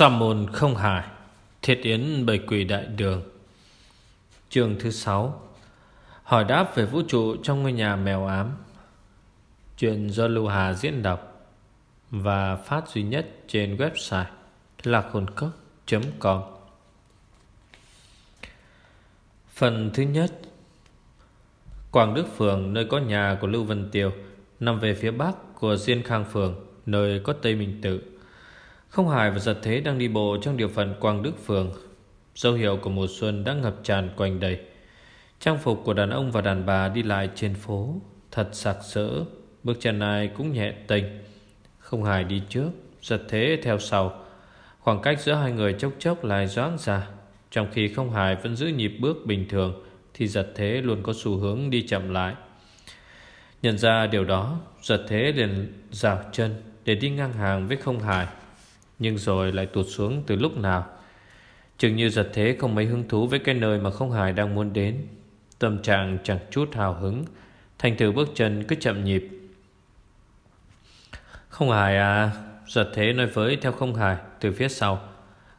Sa môn không hài, Thiết yến bầy quỷ đại đường. Chương thứ 6 Hỏi đáp về vũ trụ trong ngôi nhà mèo ám. Chuyện do Lưu Hà diễn đọc Và phát duy nhất trên website lạc hồn cốc.com Phần thứ nhất, Quảng Đức Phường, nơi có nhà của Lưu Vân Tiêu, Nằm về phía bắc của Diên Khang Phường, Nơi có Tây Minh Tự không Hải và Giật Thế đang đi bộ trong địa phận Quang Đức Phường. Dấu hiệu của mùa xuân đã ngập tràn quanh đây. Trang phục của đàn ông và đàn bà đi lại trên phố thật sặc sỡ, bước chân ai cũng nhẹ tênh. Không Hải đi trước, Giật Thế theo sau. Khoảng cách giữa hai người chốc chốc lại doãn ra. Trong khi Không Hải vẫn giữ nhịp bước bình thường, thì Giật Thế luôn có xu hướng đi chậm lại. Nhận ra điều đó, Giật Thế liền rào chân để đi ngang hàng với Không Hải. Nhưng rồi lại tụt xuống từ lúc nào? Chừng như giật thế không mấy hứng thú với cái nơi mà không hài đang muốn đến. Tâm trạng chẳng chút hào hứng. Thành thử bước chân cứ chậm nhịp. Không hài à Giật thế nói với theo không hài Từ phía sau.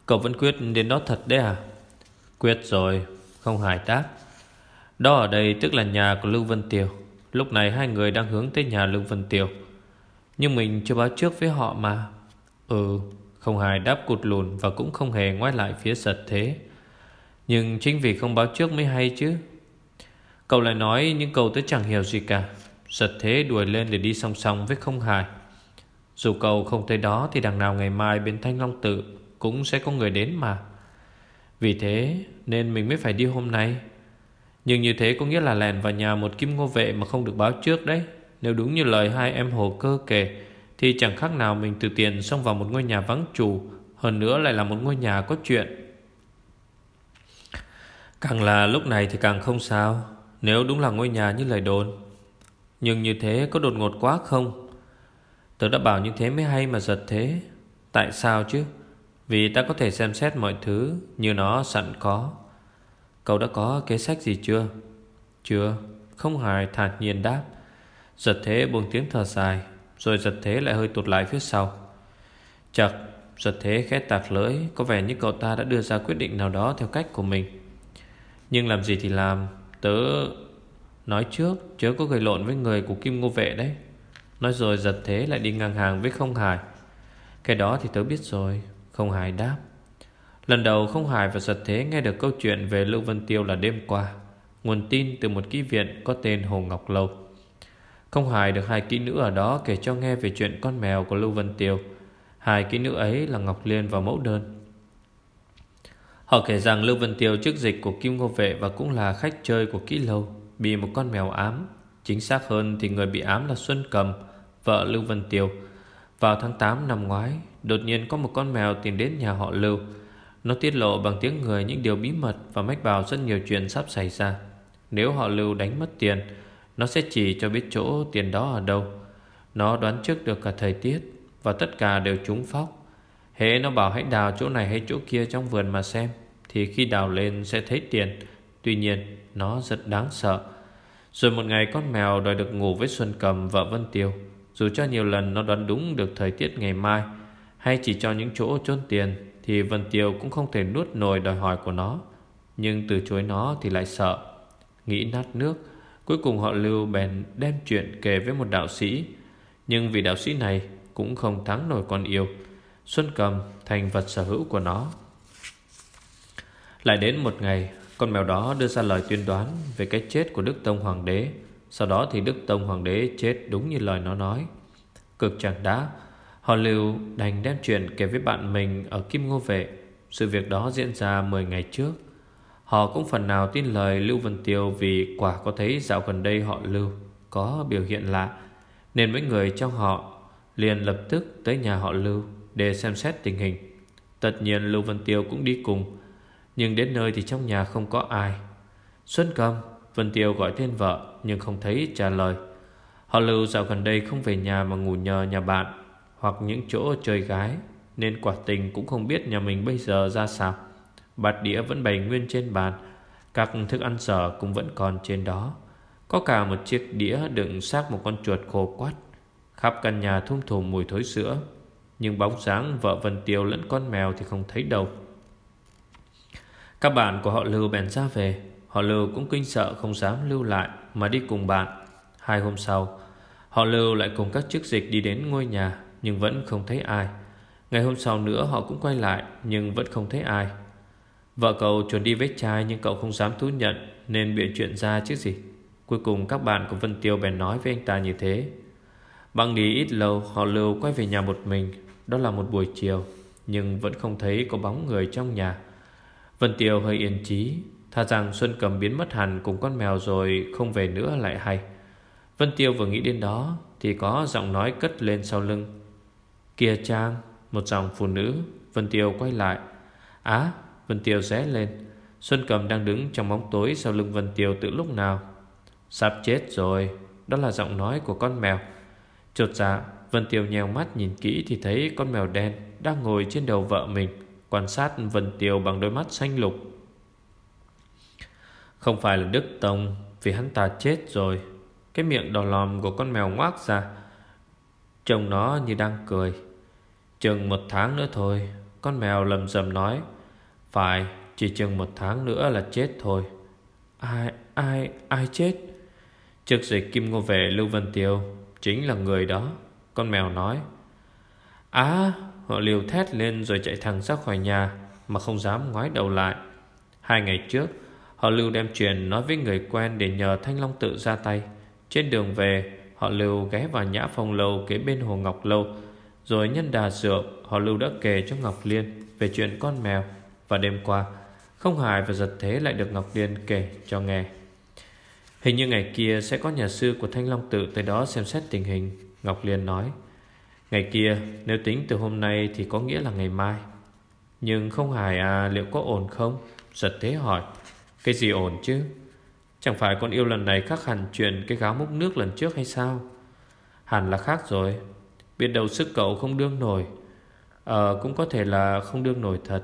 Cậu vẫn quyết đến đó thật đấy à? Quyết rồi Không hài đáp. Đó ở đây tức là nhà của Lưu Vân Tiều. Lúc này hai người đang hướng tới nhà Lưu Vân Tiều. Nhưng mình chưa báo trước với họ mà. Ừ không hài đáp cụt lùn Và cũng không hề ngoái lại phía sật thế. Nhưng chính vì không báo trước mới hay chứ. Cậu lại nói những câu tớ chẳng hiểu gì cả. Sật thế đuổi lên để đi song song với không hài. Dù cậu không thấy đó Thì đằng nào ngày mai bên Thanh Long Tự Cũng sẽ có người đến mà. Vì thế nên mình mới phải đi hôm nay. Nhưng như thế có nghĩa là lèn vào nhà một kim ngô vệ Mà không được báo trước đấy. Nếu đúng như lời hai em hồ cơ kể thì chẳng khác nào mình từ tiền xông vào một ngôi nhà vắng chủ, Hơn nữa lại là một ngôi nhà có chuyện. Càng là lúc này thì càng không sao, Nếu đúng là ngôi nhà như lời đồn. Nhưng như thế có đột ngột quá không? Tớ đã bảo như thế mới hay mà giật thế. Tại sao chứ? Vì ta có thể xem xét mọi thứ Như nó sẵn có. Cậu đã có kế sách gì chưa? Chưa, Không hài thản nhiên đáp. Giật thế buông tiếng thở dài rồi giật thế lại hơi tụt lại phía sau. Chật Giật thế khẽ tạc lưỡi, Có vẻ như cậu ta đã đưa ra quyết định nào đó Theo cách của mình. Nhưng làm gì thì làm, Tớ nói trước, Chớ có gây lộn với người của Kim Ngô Vệ đấy. Nói rồi giật thế lại đi ngang hàng với Không Hải. Cái đó thì tớ biết rồi, Không Hải đáp. Lần đầu Không Hải và giật thế nghe được câu chuyện Về Lưu Vân Tiêu là đêm qua. Nguồn tin từ một ký viện có tên Hồ Ngọc Lâu không hài được hai kỹ nữ ở đó kể cho nghe về chuyện con mèo của Lưu Vân Tiêu. Hai kỹ nữ ấy là Ngọc Liên và Mẫu Đơn. Họ kể rằng Lưu Vân Tiêu trước dịch của Kim Ngô Vệ Và cũng là khách chơi của kỹ lâu, Bị một con mèo ám. Chính xác hơn thì người bị ám là Xuân Cầm, Vợ Lưu Vân Tiêu. Vào tháng 8 năm ngoái, Đột nhiên có một con mèo tìm đến nhà họ Lưu. Nó tiết lộ bằng tiếng người những điều bí mật Và mách bảo rất nhiều chuyện sắp xảy ra. Nếu họ Lưu đánh mất tiền nó sẽ chỉ cho biết chỗ tiền đó ở đâu. Nó đoán trước được cả thời tiết, Và tất cả đều trúng phóc. Hễ nó bảo hãy đào chỗ này hay chỗ kia trong vườn mà xem, Thì khi đào lên sẽ thấy tiền. Tuy nhiên, nó rất đáng sợ. Rồi một ngày con mèo đòi được ngủ với Xuân Cầm vợ Vân Tiêu. Dù cho nhiều lần nó đoán đúng được thời tiết ngày mai, Hay chỉ cho những chỗ trốn tiền, Thì Vân Tiêu cũng không thể nuốt nổi đòi hỏi của nó. Nhưng từ chối nó thì lại sợ. Nghĩ nát nước Cuối cùng họ Lưu bèn đem chuyện kể với một đạo sĩ. Nhưng vị đạo sĩ này cũng không thắng nổi con yêu. Xuân cầm thành vật sở hữu của nó. Lại đến một ngày, Con mèo đó đưa ra lời tuyên đoán Về cái chết của Đức Tông Hoàng đế. Sau đó thì Đức Tông Hoàng đế chết đúng như lời nó nói. Cực chẳng đá Họ Lưu đành đem chuyện kể với bạn mình Ở Kim Ngô Vệ. Sự việc đó diễn ra 10 ngày trước. Họ cũng phần nào tin lời Lưu Vân Tiêu Vì quả có thấy dạo gần đây họ Lưu Có biểu hiện lạ. Nên mấy người trong họ liền lập tức tới nhà họ Lưu Để xem xét tình hình. Tất nhiên Lưu Vân Tiêu cũng đi cùng, Nhưng đến nơi thì trong nhà không có ai. Xuân Cầm, Vân Tiêu gọi tên vợ Nhưng không thấy trả lời. Họ Lưu dạo gần đây không về nhà mà ngủ nhờ nhà bạn Hoặc những chỗ chơi gái, Nên quả tình cũng không biết nhà mình bây giờ ra sao. Bát đĩa vẫn bày nguyên trên bàn. Các thức ăn sở cũng vẫn còn trên đó. Có cả một chiếc đĩa đựng xác một con chuột khô quắt Khắp căn nhà thum thùm mùi thối sữa. Nhưng bóng dáng vợ Vân Tiêu lẫn con mèo thì không thấy đâu. Các bạn của họ Lưu bèn ra về. Họ Lưu cũng kinh sợ không dám lưu lại Mà đi cùng bạn. Hai hôm sau, Họ Lưu lại cùng các chức dịch đi đến ngôi nhà, Nhưng vẫn không thấy ai. Ngày hôm sau nữa họ cũng quay lại, Nhưng vẫn không thấy ai. Vợ cậu chuẩn đi với trai Nhưng cậu không dám thú nhận, Nên bịa chuyện ra chứ gì. Cuối cùng các bạn của Vân Tiêu bèn nói với anh ta như thế. Băng đi ít lâu, Họ Lưu quay về nhà một mình. Đó là một buổi chiều, Nhưng vẫn không thấy có bóng người trong nhà. Vân Tiêu hơi yên trí Tha rằng Xuân Cầm biến mất hẳn cùng con mèo rồi Không về nữa lại hay. Vân Tiêu vừa nghĩ đến đó Thì có giọng nói cất lên sau lưng. Kìa Trang Một dòng phụ nữ. Vân Tiêu quay lại. Á Vân Tiêu rẽ lên. Xuân Cầm đang đứng trong bóng tối Sau lưng Vân Tiêu từ lúc nào? Sắp chết rồi. Đó là giọng nói của con mèo. Chột dạ Vân Tiêu nheo mắt nhìn kỹ Thì thấy con mèo đen Đang ngồi trên đầu vợ mình, Quan sát Vân Tiêu bằng đôi mắt xanh lục. Không phải là Đức Tông, Vì hắn ta chết rồi. Cái miệng đỏ lòm của con mèo ngoác ra, Trông nó như đang cười. Chừng một tháng nữa thôi, Con mèo lầm rầm nói phải, Chỉ chừng một tháng nữa là chết thôi. Ai ai ai chết? Trước dịch Kim Ngô Vệ Lưu Vân Tiêu Chính là người đó, Con mèo nói. Á, Họ liều thét lên rồi chạy thẳng ra khỏi nhà Mà không dám ngoái đầu lại. Hai ngày trước, Họ Lưu đem chuyện nói với người quen Để nhờ Thanh Long tự ra tay. Trên đường về, Họ Lưu ghé vào nhã phòng lâu kế bên Hồ Ngọc Lâu. Rồi nhân đà rượu, Họ Lưu đã kể cho Ngọc Liên Về chuyện con mèo. Và đêm qua, Không hài và giật thế lại được Ngọc Liên kể cho nghe. Hình như ngày kia sẽ có nhà sư của Thanh Long Tự tới đó xem xét tình hình, Ngọc Liên nói. Ngày kia, nếu tính từ hôm nay thì có nghĩa là ngày mai. Nhưng không hài à liệu có ổn không? Giật thế hỏi. Cái gì ổn chứ? Chẳng phải con yêu lần này khác hẳn chuyện cái gáo múc nước lần trước hay sao? Hẳn là khác rồi. Biết đầu sức cậu không đương nổi. Ờ cũng có thể là không đương nổi thật.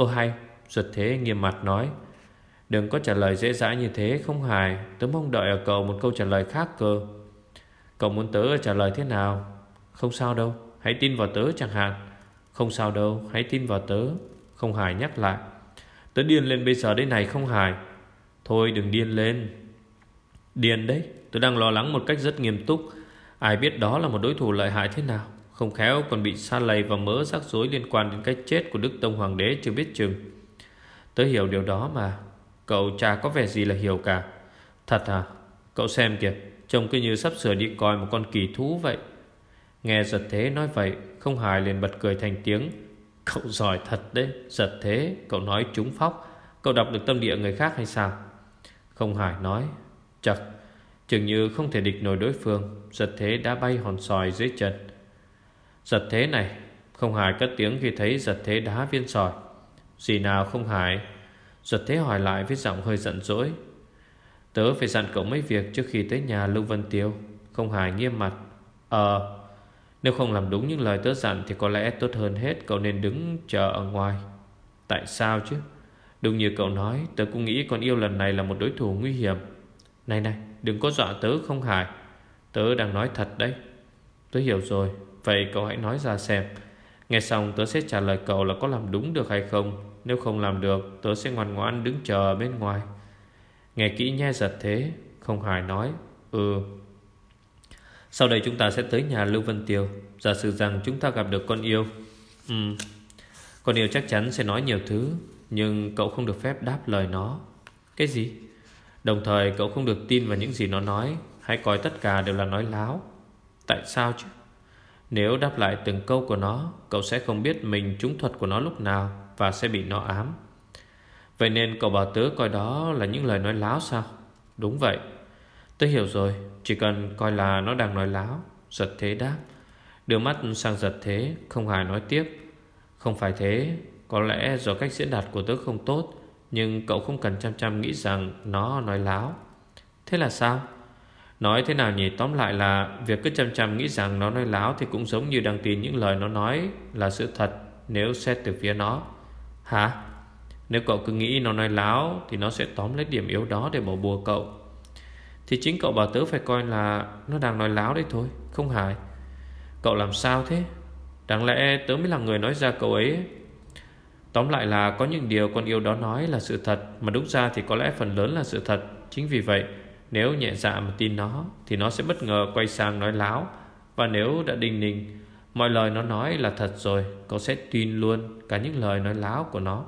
Ô hay, Giật thế nghiêm mặt nói, Đừng có trả lời dễ dãi như thế, không hài. Tớ mong đợi ở cậu một câu trả lời khác cơ. Cậu muốn tớ trả lời thế nào? Không sao đâu, Hãy tin vào tớ chẳng hạn. Không sao đâu, Hãy tin vào tớ. Không hài nhắc lại, Tớ điên lên bây giờ đây này không hài. Thôi đừng điên lên. Điên đấy, Tớ đang lo lắng một cách rất nghiêm túc. Ai biết đó là một đối thủ lợi hại thế nào? Không khéo còn bị xa lầy và mớ rắc rối Liên quan đến cái chết của Đức Tông Hoàng đế chưa biết chừng. Tớ hiểu điều đó mà. Cậu cha có vẻ gì là hiểu cả. Thật à? Cậu xem kìa, Trông cứ như sắp sửa đi coi một con kỳ thú vậy. Nghe giật thế nói vậy, Không hài liền bật cười thành tiếng. Cậu giỏi thật đấy, Giật thế, Cậu nói trúng phóc. Cậu đọc được tâm địa người khác hay sao? Không hài nói. Chật, Chừng như không thể địch nổi đối phương, Giật thế đã bay hòn sòi dưới chân. Giật thế này, Không hài cất tiếng khi thấy giật thế đá viên sỏi. Gì nào không hài? Giật thế hỏi lại với giọng hơi giận dỗi. Tớ phải dặn cậu mấy việc Trước khi tới nhà Lưu Vân Tiêu. Không hài nghiêm mặt. Ờ Nếu không làm đúng những lời tớ dặn Thì có lẽ tốt hơn hết cậu nên đứng chờ ở ngoài. Tại sao chứ? Đúng như cậu nói, Tớ cũng nghĩ con yêu lần này là một đối thủ nguy hiểm. Này này, đừng có dọa tớ không hài. Tớ đang nói thật đấy. Tớ hiểu rồi. Vậy cậu hãy nói ra xem. Nghe xong, tớ sẽ trả lời cậu là có làm đúng được hay không. Nếu không làm được, Tớ sẽ ngoan ngoãn đứng chờ bên ngoài. Nghe kỹ nhé, giật thế. Không hài nói. Ừ. Sau đây chúng ta sẽ tới nhà Lưu Vân Tiêu. Giả sử rằng chúng ta gặp được con yêu. Ừ. Con yêu chắc chắn sẽ nói nhiều thứ, Nhưng cậu không được phép đáp lời nó. Cái gì? Đồng thời, cậu không được tin vào những gì nó nói. Hãy coi tất cả đều là nói láo. Tại sao chứ? Nếu đáp lại từng câu của nó Cậu sẽ không biết mình trúng thuật của nó lúc nào và sẽ bị nó ám. Vậy nên cậu bảo tớ coi đó là những lời nói láo sao? Đúng vậy. Tớ hiểu rồi, chỉ cần coi là nó đang nói láo. Giật thế đáp. Đưa mắt sang giật thế, không hài nói tiếp. Không phải thế, có lẽ do cách diễn đạt của tớ không tốt, nhưng cậu không cần chăm chăm nghĩ rằng nó nói láo. Thế là sao? Nói thế nào nhỉ? Tóm lại là Việc cứ chăm chăm nghĩ rằng nó nói láo Thì cũng giống như đang tin những lời nó nói Là sự thật nếu xét từ phía nó. Hả? Nếu cậu cứ nghĩ nó nói láo Thì nó sẽ tóm lấy điểm yếu đó để bỏ bùa cậu. Thì chính cậu bảo tớ phải coi là Nó đang nói láo đấy thôi, Không hại Cậu làm sao thế? Đáng lẽ tớ mới là người nói ra cậu ấy. Tóm lại là có những điều con yêu đó nói là sự thật, Mà đúng ra thì có lẽ phần lớn là sự thật. Chính vì vậy nếu nhẹ dạ mà tin nó Thì nó sẽ bất ngờ quay sang nói láo. Và nếu đã đinh ninh Mọi lời nó nói là thật rồi Cậu sẽ tin luôn cả những lời nói láo của nó.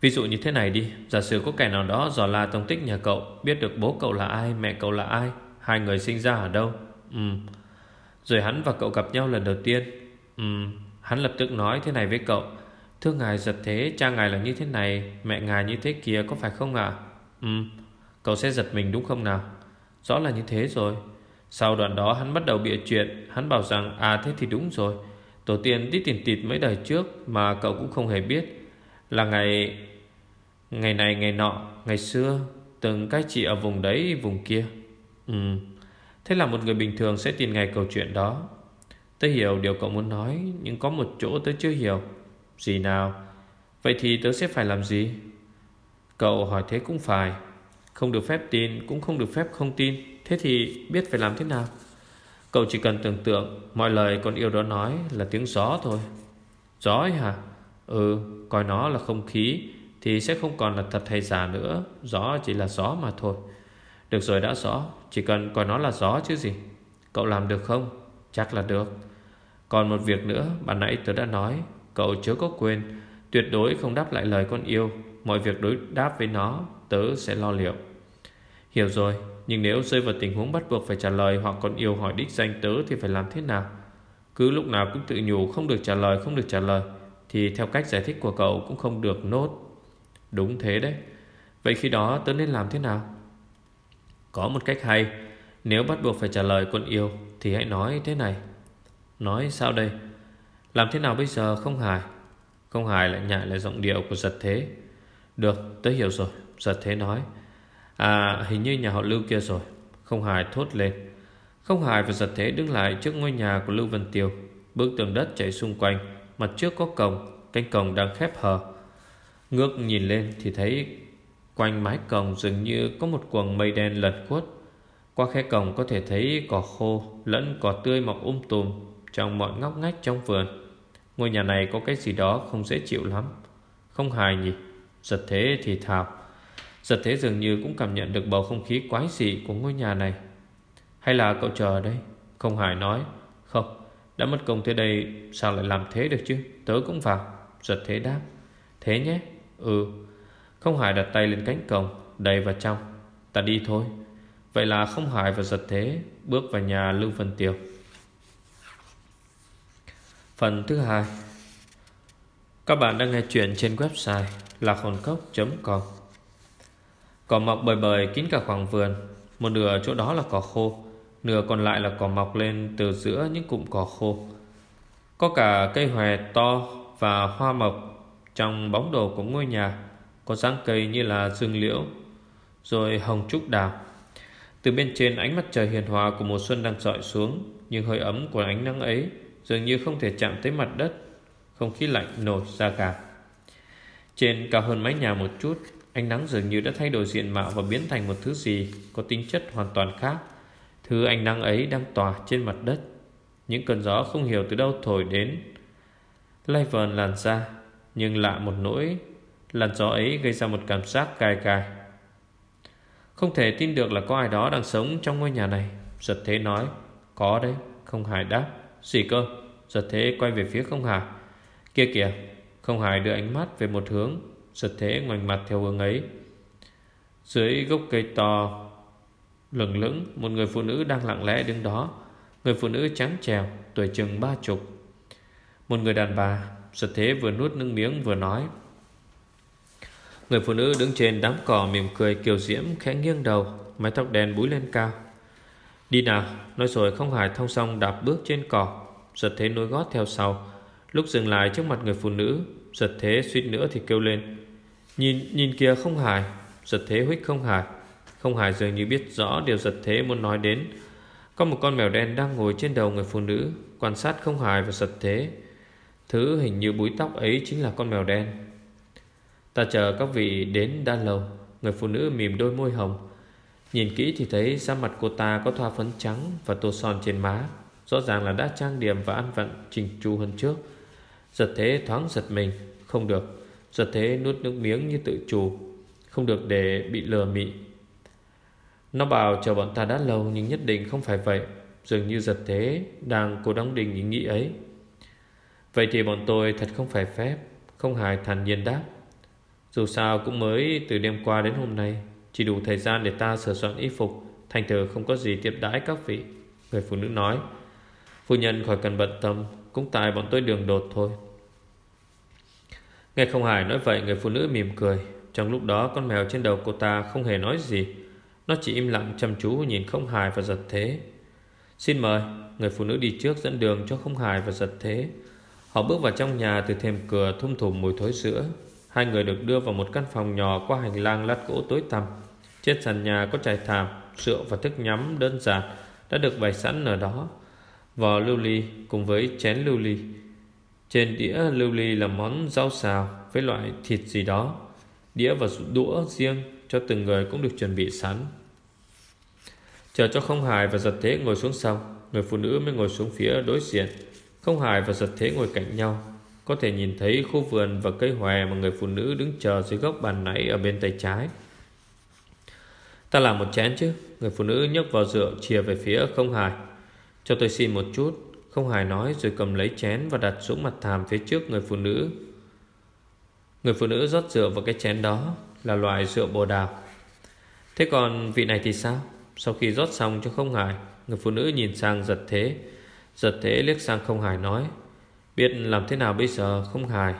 Ví dụ như thế này đi. Giả sử có kẻ nào đó dò la tông tích nhà cậu Biết được bố cậu là ai, mẹ cậu là ai Hai người sinh ra ở đâu? Ừ Rồi hắn và cậu gặp nhau lần đầu tiên. Ừ Hắn lập tức nói thế này với cậu. Thưa ngài giật thế Cha ngài là như thế này Mẹ ngài như thế kia có phải không ạ? À? Ừ Cậu sẽ giật mình đúng không nào? Rõ là như thế rồi. Sau đoạn đó hắn bắt đầu bịa chuyện. Hắn bảo rằng à thế thì đúng rồi. Tổ tiên đi tiền tịt mấy đời trước Mà cậu cũng không hề biết. Là ngày Ngày này, ngày nọ, Ngày xưa, Từng cái chị ở vùng đấy, vùng kia. Ừ. Thế là một người bình thường sẽ tin ngày câu chuyện đó. Tớ hiểu điều cậu muốn nói, Nhưng có một chỗ tớ chưa hiểu. Gì nào? Vậy thì tớ sẽ phải làm gì? Cậu hỏi thế cũng phải. Không được phép tin, cũng không được phép không tin. Thế thì biết phải làm thế nào? Cậu chỉ cần tưởng tượng, Mọi lời con yêu đó nói là tiếng gió thôi. Gió ấy hả? Ừ coi nó là không khí, Thì sẽ không còn là thật hay giả nữa. Gió chỉ là gió mà thôi. Được rồi đã rõ Chỉ cần coi nó là gió chứ gì. Cậu làm được không? Chắc là được. Còn một việc nữa, Bạn nãy tớ đã nói. Cậu chớ có quên, Tuyệt đối không đáp lại lời con yêu. Mọi việc đối đáp với nó Tớ sẽ lo liệu. Hiểu rồi, Nhưng nếu rơi vào tình huống bắt buộc phải trả lời Hoặc còn yêu hỏi đích danh tớ Thì phải làm thế nào? Cứ lúc nào cũng tự nhủ không được trả lời, Không được trả lời, Thì theo cách giải thích của cậu cũng không được nốt. Đúng thế đấy. Vậy khi đó tớ nên làm thế nào? Có một cách hay, Nếu bắt buộc phải trả lời con yêu Thì hãy nói thế này. Nói sao đây? Làm thế nào bây giờ? Không hài. Không hài lại nhại lại giọng điệu của giật thế. Được, tớ hiểu rồi. Giật thế nói À hình như nhà họ Lưu kia rồi. Không hài thốt lên. Không hài và giật thế đứng lại trước ngôi nhà của Lưu Vân Tiêu. Bước tường đất chạy xung quanh, Mặt trước có cổng, Cánh cổng đang khép hờ. Ngước nhìn lên thì thấy Quanh mái cổng dường như có một quầng mây đen lật khuất. Qua khe cổng có thể thấy cỏ khô Lẫn cỏ tươi mọc um tùm Trong mọi ngóc ngách trong vườn. Ngôi nhà này có cái gì đó không dễ chịu lắm. Không hài nhỉ? Giật thế thì thào. Giật thế dường như cũng cảm nhận được bầu không khí quái dị của ngôi nhà này. Hay là cậu chờ đây? Không hài nói. Không, Đã mất công tới đây, Sao lại làm thế được chứ? Tớ cũng vào. Giật thế đáp. Thế nhé? Ừ. Không hài đặt tay lên cánh cổng, Đầy vào trong. Ta đi thôi. Vậy là không hải và giật thế Bước vào nhà Lưu Vân tiều. Phần thứ hai. Các bạn đang nghe chuyện trên website lạc hồn cốc.com Cỏ mọc bời bời kín cả khoảng vườn. Một nửa chỗ đó là cỏ khô, Nửa còn lại là cỏ mọc lên từ giữa những cụm cỏ khô. Có cả cây hòe to và hoa mộc Trong bóng đồ của ngôi nhà, Có dáng cây như là dương liễu, Rồi hồng trúc đào. Từ bên trên ánh mặt trời hiền hòa của mùa xuân đang dọi xuống, Nhưng hơi ấm của ánh nắng ấy Dường như không thể chạm tới mặt đất, Không khí lạnh nổi ra cả Trên cao hơn mái nhà một chút Ánh nắng dường như đã thay đổi diện mạo Và biến thành một thứ gì Có tính chất hoàn toàn khác. Thứ ánh nắng ấy đang tỏa trên mặt đất. Những cơn gió không hiểu từ đâu thổi đến. Lay vờn làn da, Nhưng lạ một nỗi. Làn gió ấy gây ra một cảm giác cay cay. Không thể tin được là có ai đó đang sống trong ngôi nhà này. Giật thế nói, Có đấy, Không hài đáp. Gì cơ? Giật thế quay về phía không hài. Kia kìa. Không hài đưa ánh mắt về một hướng. Giật thế ngoảnh mặt theo hướng ấy. Dưới gốc cây to lửng lững, Một người phụ nữ đang lặng lẽ đứng đó. Người phụ nữ trắng trèo Tuổi chừng ba chục. Một người đàn bà Giật thế vừa nuốt nước miếng vừa nói. Người phụ nữ đứng trên đám cỏ mỉm cười kiều diễm, khẽ nghiêng đầu, Mái tóc đen búi lên cao. Đi nào, Nói rồi không hải thong song đạp bước trên cỏ. Giật thế nối gót theo sau. Lúc dừng lại trước mặt người phụ nữ Giật thế suýt nữa thì kêu lên. Nhìn nhìn kia không hài, Giật thế huyết không hài, Không hài dường như biết rõ điều giật thế muốn nói đến. Có một con mèo đen đang ngồi trên đầu người phụ nữ Quan sát không hài và giật thế. Thứ hình như búi tóc ấy chính là con mèo đen. Ta chờ các vị đến đã lâu. Người phụ nữ mỉm đôi môi hồng. Nhìn kỹ thì thấy da mặt cô ta có thoa phấn trắng Và tô son trên má. Rõ ràng là đã trang điểm và ăn vặn trình chu hơn trước. Giật thế thoáng giật mình. Không được. Giật thế nuốt nước miếng như tự chủ, Không được để bị lừa mị. Nó bảo chờ bọn ta đã lâu Nhưng nhất định không phải vậy, Dường như giật thế Đang cố đóng đình ý nghĩ ấy. Vậy thì bọn tôi thật không phải phép, Không hài thản nhiên đáp. Dù sao cũng mới từ đêm qua đến hôm nay, Chỉ đủ thời gian để ta sửa soạn y phục, Thành thử không có gì tiếp đãi các vị, Người phụ nữ nói. Phu nhân khỏi cần bận tâm, Cũng tại bọn tôi đường đột thôi. Nghe không hài nói vậy Người phụ nữ mỉm cười. Trong lúc đó con mèo trên đầu cô ta không hề nói gì. Nó chỉ im lặng chăm chú Nhìn không hài và giật thế. Xin mời Người phụ nữ đi trước dẫn đường cho không hài và giật thế. Họ bước vào trong nhà từ thềm cửa thum thủm mùi thối sữa. Hai người được đưa vào một căn phòng nhỏ qua hành lang lát gỗ tối tăm. Trên sàn nhà có trải thảm, rượu và thức nhắm đơn giản đã được bày sẵn ở đó. Vò lưu ly cùng với chén lưu ly. Trên đĩa lưu ly là món rau xào với loại thịt gì đó. Đĩa và đũa riêng cho từng người cũng được chuẩn bị sẵn. Chờ cho không hài và giật thế ngồi xuống sau, Người phụ nữ mới ngồi xuống phía đối diện. Không hài và giật thế ngồi cạnh nhau, Có thể nhìn thấy khu vườn và cây hòe Mà người phụ nữ đứng chờ dưới góc bàn nãy Ở bên tay trái. Ta làm một chén chứ? Người phụ nữ nhấc vào rượu chia về phía không hài. Cho tôi xin một chút. Không hài nói rồi cầm lấy chén Và đặt xuống mặt thàm phía trước người phụ nữ. Người phụ nữ rót rượu vào cái chén đó Là loại rượu bồ đào. Thế còn vị này thì sao? Sau khi rót xong cho không hài, Người phụ nữ nhìn sang giật thế. Giật thế liếc sang không hài nói, Biết làm thế nào bây giờ không hài?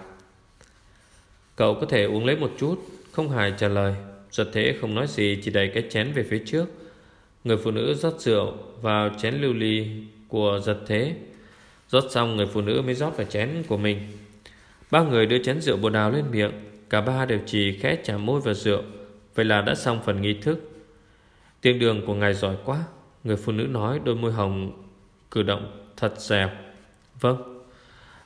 Cậu có thể uống lấy một chút. Không hài trả lời. Giật thế không nói gì, Chỉ đẩy cái chén về phía trước. Người phụ nữ rót rượu vào chén lưu ly của giật thế. Rót xong, người phụ nữ mới rót vào chén của mình. Ba người đưa chén rượu bồ đào lên miệng. Cả ba đều chỉ khẽ chạm môi vào rượu. Vậy là đã xong phần nghi thức. Tiếng đường của ngài giỏi quá. Người phụ nữ nói, đôi môi hồng Cử động thật dẻo Vâng.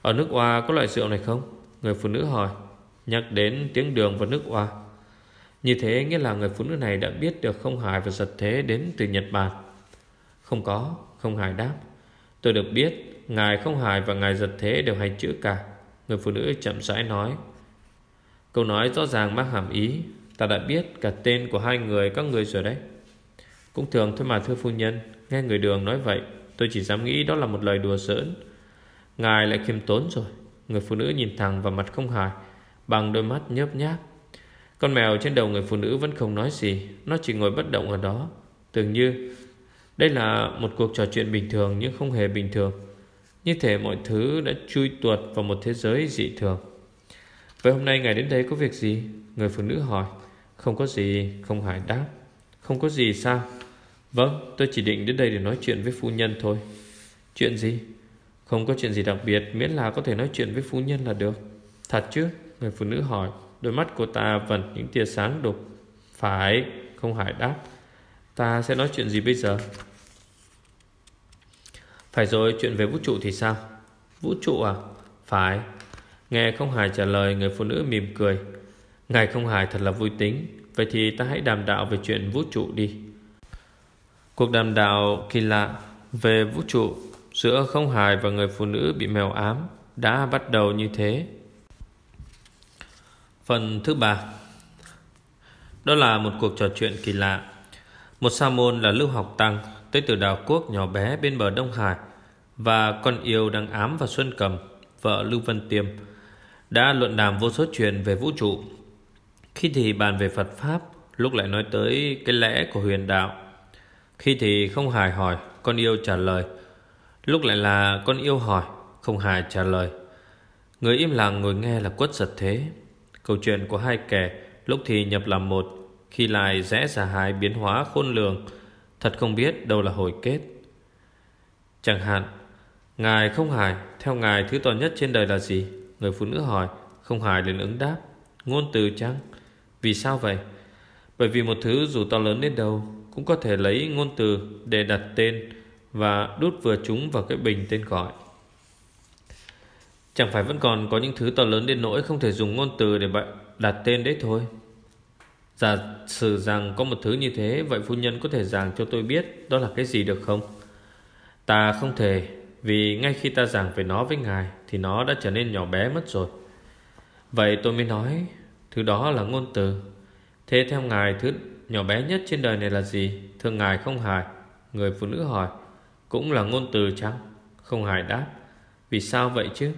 Ở nước hoa có loại rượu này không? Người phụ nữ hỏi. Nhắc đến tiếng đường và nước hoa Như thế nghĩa là người phụ nữ này đã biết được không hài và giật thế đến từ Nhật Bản. Không có, Không hài đáp. Tôi được biết, Ngài không hài và ngài giật thế đều hay chữ cả Người phụ nữ chậm rãi nói, Câu nói rõ ràng mang hàm ý. Ta đã biết cả tên của hai người, các người rồi đấy. Cũng thường thôi mà, thưa phu nhân, Nghe người đường nói vậy, Tôi chỉ dám nghĩ đó là một lời đùa giỡn. Ngài lại khiêm tốn rồi. Người phụ nữ nhìn thẳng vào mặt không hài, Bằng đôi mắt nhớp nháp. Con mèo trên đầu người phụ nữ vẫn không nói gì, Nó chỉ ngồi bất động ở đó. Tưởng như đây là một cuộc trò chuyện bình thường Nhưng không hề bình thường Như thể mọi thứ đã chui tuột vào một thế giới dị thường Vậy hôm nay ngài đến đây có việc gì? Người phụ nữ hỏi Không có gì, không hải đáp Không có gì sao? Vâng, tôi chỉ định đến đây để nói chuyện với phu nhân thôi Chuyện gì? Không có chuyện gì đặc biệt Miễn là có thể nói chuyện với phu nhân là được Thật chứ? Người phụ nữ hỏi Đôi mắt của ta vẩn những tia sáng đục Phải, không hải đáp Ta sẽ nói chuyện gì bây giờ? Phải rồi, chuyện về vũ trụ thì sao? Vũ trụ à? Phải. Nghe không hài trả lời Người phụ nữ mỉm cười. Ngài không hài thật là vui tính. Vậy thì ta hãy đàm đạo về chuyện vũ trụ đi. Cuộc đàm đạo kỳ lạ Về vũ trụ Giữa không hài và người phụ nữ bị mèo ám Đã bắt đầu như thế. Phần thứ ba. Đó là một cuộc trò chuyện kỳ lạ. Một sa môn là lưu học tăng. Tới từ đảo quốc nhỏ bé bên bờ Đông Hải Và con yêu đang ám và Xuân Cầm Vợ Lưu Vân Tiêm đã luận đàm vô số chuyện về vũ trụ. Khi thì bàn về Phật Pháp, lúc lại nói tới cái lẽ của huyền đạo. Khi thì không hài hỏi, con yêu trả lời. Lúc lại là con yêu hỏi, không hài trả lời. Người im lặng ngồi nghe là quất giật thế. Câu chuyện của hai kẻ lúc thì nhập làm một, khi lại rẽ ra hai biến hóa khôn lường. Thật không biết đâu là hồi kết. Chẳng hạn, Ngài không hài, theo Ngài thứ to nhất trên đời là gì? Người phụ nữ hỏi Không hài liền ứng đáp Ngôn từ chăng Vì sao vậy Bởi vì một thứ dù to lớn đến đâu Cũng có thể lấy ngôn từ để đặt tên Và đút vừa chúng vào cái bình tên gọi Chẳng phải vẫn còn có những thứ to lớn đến nỗi Không thể dùng ngôn từ để đặt tên đấy thôi Giả sử rằng có một thứ như thế, Vậy phu nhân có thể giảng cho tôi biết Đó là cái gì được không? Ta không thể, Vì ngay khi ta giảng về nó với ngài Thì nó đã trở nên nhỏ bé mất rồi. Vậy tôi mới nói, Thứ đó là ngôn từ. Thế theo ngài, thứ nhỏ bé nhất trên đời này là gì? Thưa ngài, không hài Người phụ nữ hỏi, Cũng là ngôn từ chăng? Không hài đáp, Vì sao vậy chứ?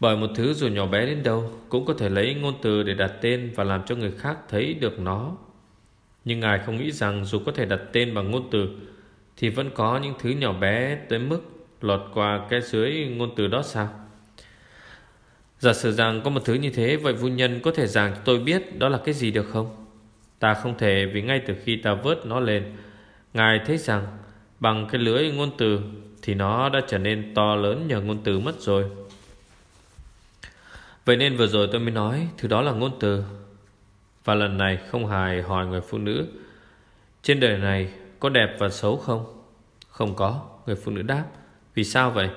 Bởi một thứ dù nhỏ bé đến đâu Cũng có thể lấy ngôn từ để đặt tên Và làm cho người khác thấy được nó. Nhưng ngài không nghĩ rằng Dù có thể đặt tên bằng ngôn từ, Thì vẫn có những thứ nhỏ bé tới mức Lọt qua cái dưới ngôn từ đó sao? Giả sử rằng có một thứ như thế, Vậy phu nhân có thể giảng cho tôi biết Đó là cái gì được không? Ta không thể, vì ngay từ khi ta vớt nó lên, Ngài thấy rằng Bằng cái lưới ngôn từ Thì nó đã trở nên to lớn nhờ ngôn từ mất rồi. Vậy nên vừa rồi tôi mới nói Thứ đó là ngôn từ. Và lần này không hài hỏi người phụ nữ, Trên đời này Có đẹp và xấu không? Không có, Người phụ nữ đáp. Vì sao vậy?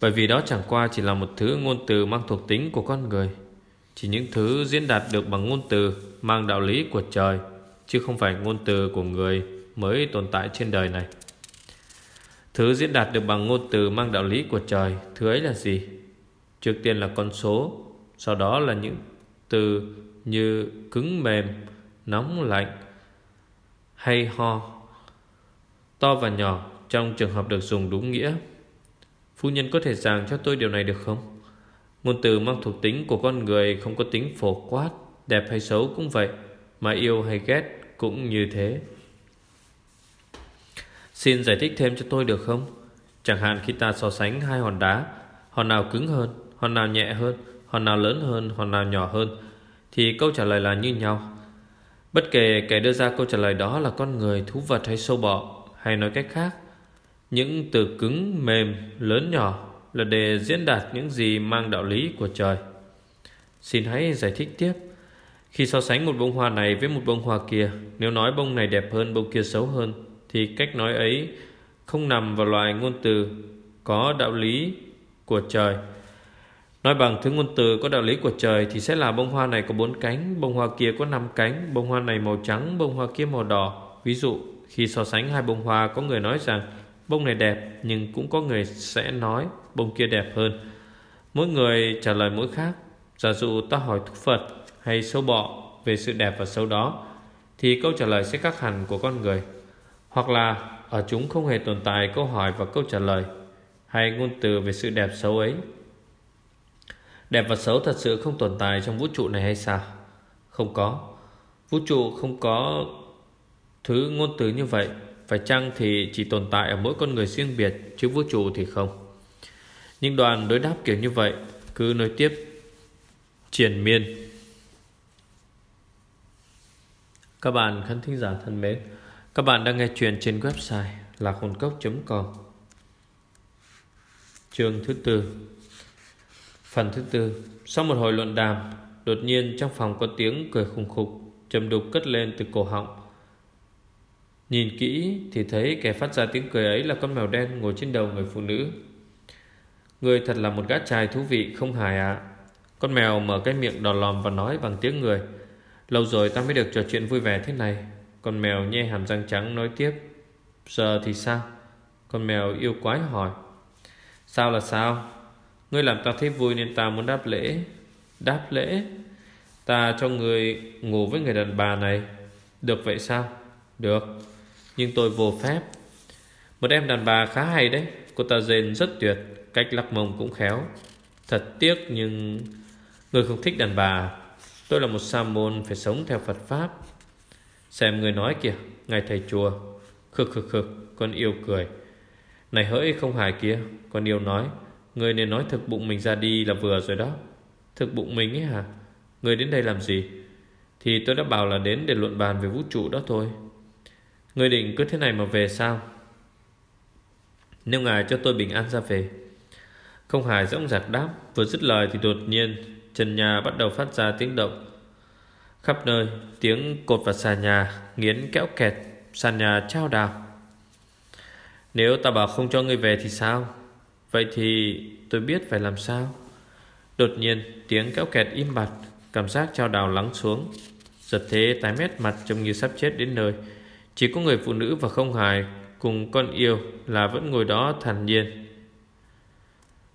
Bởi vì đó chẳng qua chỉ là một thứ ngôn từ mang thuộc tính của con người, Chỉ những thứ diễn đạt được bằng ngôn từ Mang đạo lý của trời, Chứ không phải ngôn từ của người Mới tồn tại trên đời này. Thứ diễn đạt được bằng ngôn từ mang đạo lý của trời, Thứ ấy là gì? Trước tiên là con số sau đó là những từ như cứng mềm, Nóng lạnh Hay ho, To và nhỏ Trong trường hợp được dùng đúng nghĩa Phu nhân có thể giảng cho tôi điều này được không? Ngôn từ mang thuộc tính của con người Không có tính phổ quát, Đẹp hay xấu cũng vậy, Mà yêu hay ghét cũng như thế Xin giải thích thêm cho tôi được không? Chẳng hạn khi ta so sánh hai hòn đá, Hòn nào cứng hơn, Hòn nào nhẹ hơn Hòn nào lớn hơn Hòn nào nhỏ hơn Thì câu trả lời là như nhau. Bất kể kẻ đưa ra câu trả lời đó là con người, thú vật hay sâu bọ Hay nói cách khác Những từ cứng, mềm, lớn nhỏ Là để diễn đạt những gì mang đạo lý của trời. Xin hãy giải thích tiếp. Khi so sánh một bông hoa này với một bông hoa kia Nếu nói bông này đẹp hơn, bông kia xấu hơn thì cách nói ấy không nằm vào loại ngôn từ có đạo lý của trời. Nói bằng thứ ngôn từ có đạo lý của trời thì sẽ là bông hoa này có bốn cánh, bông hoa kia có năm cánh, bông hoa này màu trắng, bông hoa kia màu đỏ. Ví dụ, khi so sánh hai bông hoa có người nói rằng bông này đẹp nhưng cũng có người sẽ nói bông kia đẹp hơn. Mỗi người trả lời mỗi khác. Giả dụ ta hỏi thúc Phật hay sâu bọ về sự đẹp và xấu đó thì câu trả lời sẽ khác hẳn của con người. Hoặc là ở chúng không hề tồn tại câu hỏi và câu trả lời Hay ngôn từ về sự đẹp xấu ấy Đẹp và xấu thật sự không tồn tại trong vũ trụ này hay sao? Không có. Vũ trụ không có thứ ngôn từ như vậy. Phải chăng thì chỉ tồn tại ở mỗi con người riêng biệt, Chứ vũ trụ thì không? Nhưng đoàn đối đáp kiểu như vậy Cứ nối tiếp. Triển miên. Các bạn khán thính giả thân mến, các bạn đang nghe chuyện trên website lạc hồn cốc.com Chương thứ tư. Phần thứ tư, Sau một hồi luận đàm, Đột nhiên trong phòng có tiếng cười khùng khục, Trầm đục cất lên từ cổ họng. Nhìn kỹ thì thấy kẻ phát ra tiếng cười ấy là con mèo đen ngồi trên đầu người phụ nữ. Người thật là một gã trai thú vị, không hài ạ. Con mèo mở cái miệng đỏ lòm và nói bằng tiếng người. Lâu rồi ta mới được trò chuyện vui vẻ thế này. Con mèo nhe hàm răng trắng nói tiếp. Giờ thì sao? Con mèo yêu quái hỏi. Sao là sao? Ngươi làm ta thấy vui nên ta muốn đáp lễ. Đáp lễ? Ta cho người ngủ với người đàn bà này. Được vậy sao? Được. Nhưng tôi vô phép. Một em đàn bà khá hay đấy. Cô ta rên rất tuyệt. Cách lắc mông cũng khéo. Thật tiếc nhưng Người không thích đàn bà. Tôi là một sa môn phải sống theo Phật Pháp. Xem người nói kìa, Ngài thầy chùa. Khực khực khực, Con yêu cười. Này hỡi không hài kia, Con yêu nói Người nên nói thực bụng mình ra đi là vừa rồi đó. Thực bụng mình ấy hả? Người đến đây làm gì? Thì tôi đã bảo là đến để luận bàn về vũ trụ đó thôi. Người định cứ thế này mà về sao? Nếu ngài cho tôi bình an ra về. Không hài rỗng rạc đáp, Vừa dứt lời thì đột nhiên Trần nhà bắt đầu phát ra tiếng động. Khắp nơi, tiếng cột và xà nhà, Nghiến kéo kẹt, Sàn nhà trao đào Nếu ta bảo không cho ngươi về thì sao? Vậy thì tôi biết phải làm sao. Đột nhiên, tiếng kéo kẹt im bặt, Cảm giác trao đào lắng xuống. Giật thế tái mét mặt trông như sắp chết đến nơi. Chỉ có người phụ nữ và không hài Cùng con yêu là vẫn ngồi đó thản nhiên.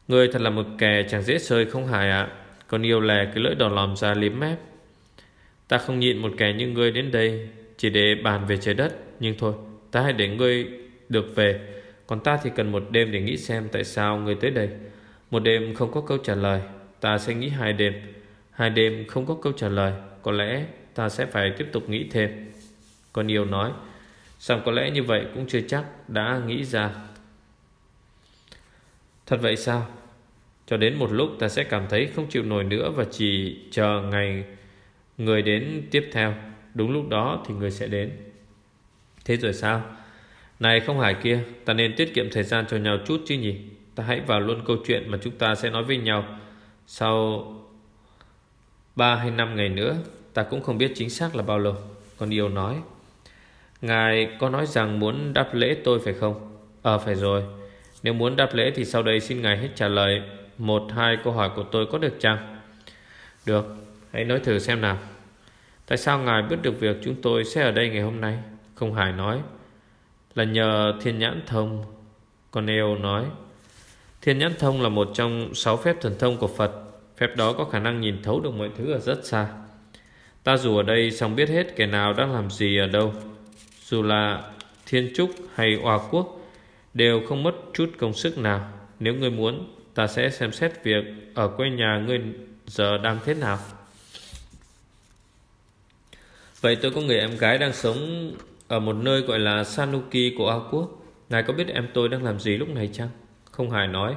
Người thật là một kẻ chẳng dễ sơi không hài ạ. Con yêu lè cái lưỡi đỏ lòm ra liếm mép. Ta không nhịn một kẻ như ngươi đến đây, Chỉ để bàn về trái đất. Nhưng thôi, ta hãy để ngươi được về. Còn ta thì cần một đêm để nghĩ xem Tại sao ngươi tới đây. Một đêm không có câu trả lời, Ta sẽ nghĩ hai đêm. Hai đêm không có câu trả lời, Có lẽ ta sẽ phải tiếp tục nghĩ thêm. Con yêu nói Xong có lẽ như vậy cũng chưa chắc đã nghĩ ra. Thật vậy sao? Cho đến một lúc ta sẽ cảm thấy không chịu nổi nữa Và chỉ chờ ngày người đến tiếp theo. Đúng lúc đó thì người sẽ đến. Thế rồi sao? Này không hải kia, Ta nên tiết kiệm thời gian cho nhau chút chứ nhỉ? Ta hãy vào luôn câu chuyện mà chúng ta sẽ nói với nhau. Sau ba hay năm ngày nữa, Ta cũng không biết chính xác là bao lâu. Con yêu nói, Ngài có nói rằng muốn đáp lễ tôi phải không? Ờ phải rồi. Nếu muốn đáp lễ thì sau đây xin Ngài hết trả lời Một, hai câu hỏi của tôi có được chăng? Được, Hãy nói thử xem nào. Tại sao Ngài biết được việc chúng tôi sẽ ở đây ngày hôm nay? Không hài nói. Là nhờ thiên nhãn thông. Con Neo nói, Thiên nhãn thông là một trong sáu phép thần thông của Phật. Phép đó có khả năng nhìn thấu được mọi thứ ở rất xa. Ta dù ở đây xong biết hết kẻ nào đang làm gì ở đâu. Dù là thiên trúc hay oa quốc Đều không mất chút công sức nào. Nếu ngươi muốn, Ta sẽ xem xét việc Ở quê nhà ngươi giờ đang thế nào. Vậy tôi có người em gái đang sống ở một nơi gọi là Sanuki của Ao quốc. Ngài có biết em tôi đang làm gì lúc này chăng? Không hài nói.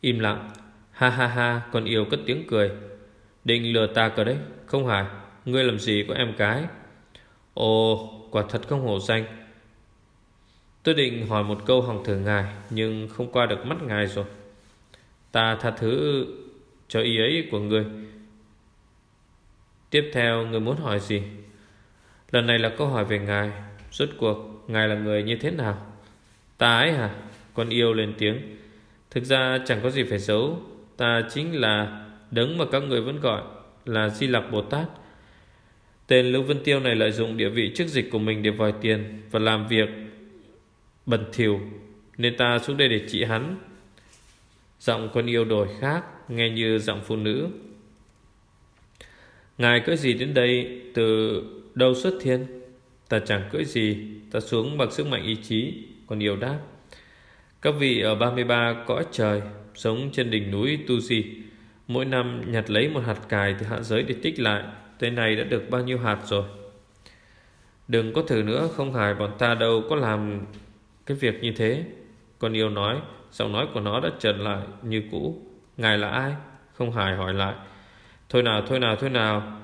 Im lặng. Ha ha ha, Con yêu cất tiếng cười. Định lừa ta cơ đấy. Không hài. Ngươi làm gì có em gái Ồ, quả thật không hổ danh. Tôi định hỏi một câu hòng thử ngài, Nhưng không qua được mắt ngài rồi. Ta tha thứ cho ý ấy của người Tiếp theo người muốn hỏi gì? Lần này là câu hỏi về ngài. Rốt cuộc ngài là người như thế nào Ta ấy hả Con yêu lên tiếng Thực ra chẳng có gì phải giấu Ta chính là đấng mà các người vẫn gọi Là Di Lặc Bồ Tát Tên Lưu Vân Tiêu này lợi dụng địa vị chức dịch của mình để vòi tiền và làm việc bẩn thỉu nên ta xuống đây để trị hắn. Giọng con yêu đổi khác, nghe như giọng phụ nữ. Ngài có gì đến đây từ đâu xuất thiên? Ta chẳng cưỡi gì, ta xuống bằng sức mạnh ý chí, Còn yêu đáp. Các vị ở 33 cõi trời, sống trên đỉnh núi Tu Di, mỗi năm nhặt lấy một hạt cài từ hạ giới để tích lại Tới này đã được bao nhiêu hạt rồi? Đừng có thử nữa Không hài bọn ta đâu có làm Cái việc như thế. Con yêu nói Giọng nói của nó đã trở lại như cũ. Ngài là ai? Không hài hỏi lại. Thôi nào thôi nào thôi nào.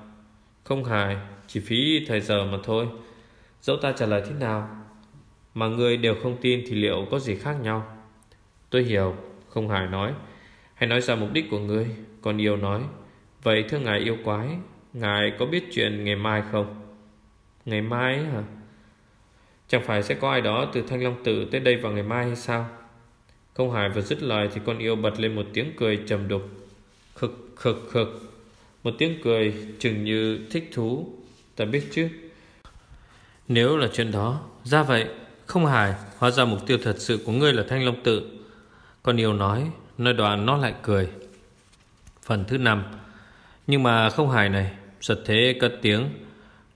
Không hài Chỉ phí thời giờ mà thôi. Dẫu ta trả lời thế nào, Mà người đều không tin thì liệu có gì khác nhau Tôi hiểu, Không hài nói Hãy nói ra mục đích của ngươi còn yêu nói Vậy thưa ngài yêu quái, Ngài có biết chuyện ngày mai không? Ngày mai hả? Chẳng phải sẽ có ai đó từ Thanh Long Tự tới đây vào ngày mai hay sao? Không Hải vừa dứt lời thì con yêu bật lên một tiếng cười trầm đục. Khực khực khực. Một tiếng cười chừng như thích thú. Ta biết chứ. Nếu là chuyện đó, ra vậy, không hài, hóa ra mục tiêu thật sự của ngươi là Thanh Long Tự. Con yêu nói, nơi đoàn nó lại cười. Phần thứ năm. Nhưng mà không hài này Giật thế cất tiếng.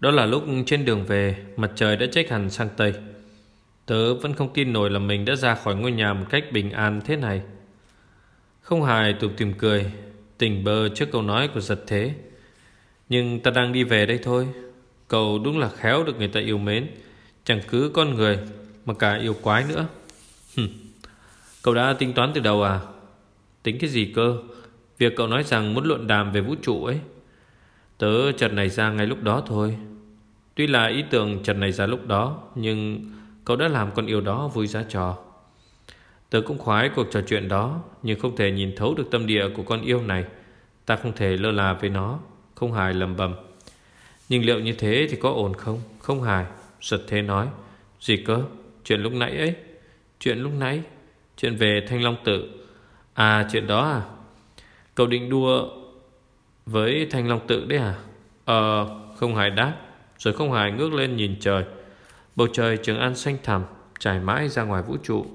Đó là lúc trên đường về Mặt trời đã trách hẳn sang Tây. Tớ vẫn không tin nổi là mình đã ra khỏi ngôi nhà Một cách bình an thế này. Không hài tụt tìm cười Tỉnh bơ trước câu nói của giật thế. Nhưng ta đang đi về đây thôi. Cậu đúng là khéo được người ta yêu mến. Chẳng cứ con người Mà cả yêu quái nữa. Cậu đã tính toán từ đầu à? Tính cái gì cơ? Việc cậu nói rằng muốn luận đàm về vũ trụ ấy. Tớ chợt này ra ngay lúc đó thôi. Tuy là ý tưởng chợt này ra lúc đó, Nhưng cậu đã làm con yêu đó vui giá trò. Tớ cũng khoái cuộc trò chuyện đó, Nhưng không thể nhìn thấu được tâm địa của con yêu này. Ta không thể lơ là với nó, Không hài lầm bầm. Nhưng liệu như thế thì có ổn không? Không hài. Giật thế nói. Gì cơ? Chuyện lúc nãy ấy? Chuyện lúc nãy? Chuyện về Thanh Long Tự. À chuyện đó à? Cậu định đua với Thanh Long tự đấy à? Ờ không hài đáp. Rồi không hài ngước lên nhìn trời. Bầu trời trường an xanh thẳm, Trải mãi ra ngoài vũ trụ.